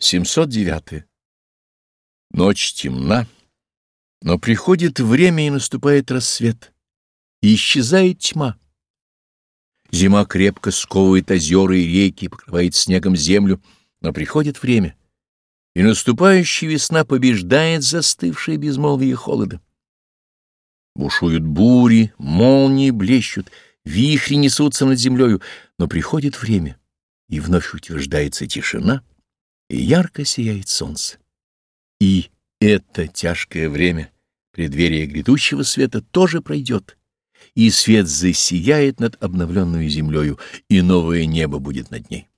709. Ночь темна, но приходит время и наступает рассвет, и исчезает тьма. Зима крепко сковывает озера и реки, покрывает снегом землю, но приходит время, и наступающая весна побеждает застывшее безмолвие холода. Бушуют бури, молнии блещут, вихри несутся над землею, но приходит время, и вновь утверждается тишина — и ярко сияет солнце. И это тяжкое время, преддверие грядущего света, тоже пройдет, и свет засияет над обновленную землею, и новое небо будет над ней.